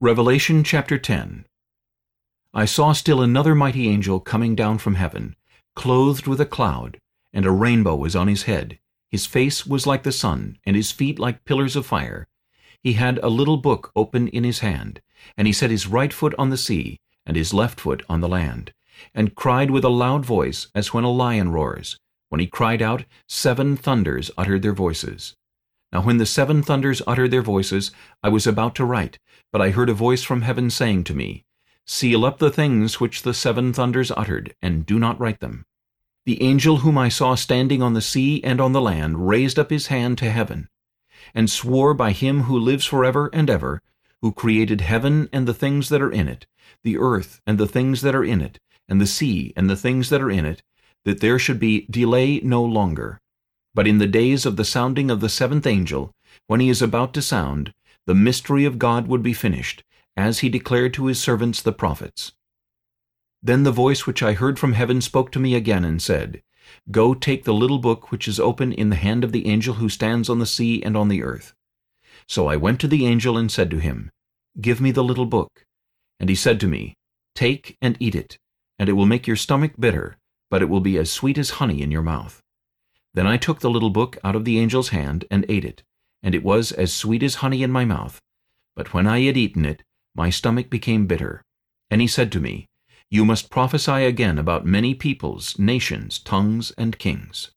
Revelation chapter 10 I saw still another mighty angel coming down from heaven, clothed with a cloud, and a rainbow was on his head. His face was like the sun, and his feet like pillars of fire. He had a little book open in his hand, and he set his right foot on the sea, and his left foot on the land, and cried with a loud voice, as when a lion roars. When he cried out, seven thunders uttered their voices. Now when the seven thunders uttered their voices, I was about to write, but I heard a voice from heaven saying to me, Seal up the things which the seven thunders uttered, and do not write them. The angel whom I saw standing on the sea and on the land raised up his hand to heaven, and swore by him who lives forever and ever, who created heaven and the things that are in it, the earth and the things that are in it, and the sea and the things that are in it, that there should be delay no longer. But in the days of the sounding of the seventh angel, when he is about to sound, the mystery of God would be finished, as he declared to his servants the prophets. Then the voice which I heard from heaven spoke to me again and said, Go take the little book which is open in the hand of the angel who stands on the sea and on the earth. So I went to the angel and said to him, Give me the little book. And he said to me, Take and eat it, and it will make your stomach bitter, but it will be as sweet as honey in your mouth. Then I took the little book out of the angel's hand and ate it and it was as sweet as honey in my mouth. But when I had eaten it, my stomach became bitter. And he said to me, You must prophesy again about many peoples, nations, tongues, and kings.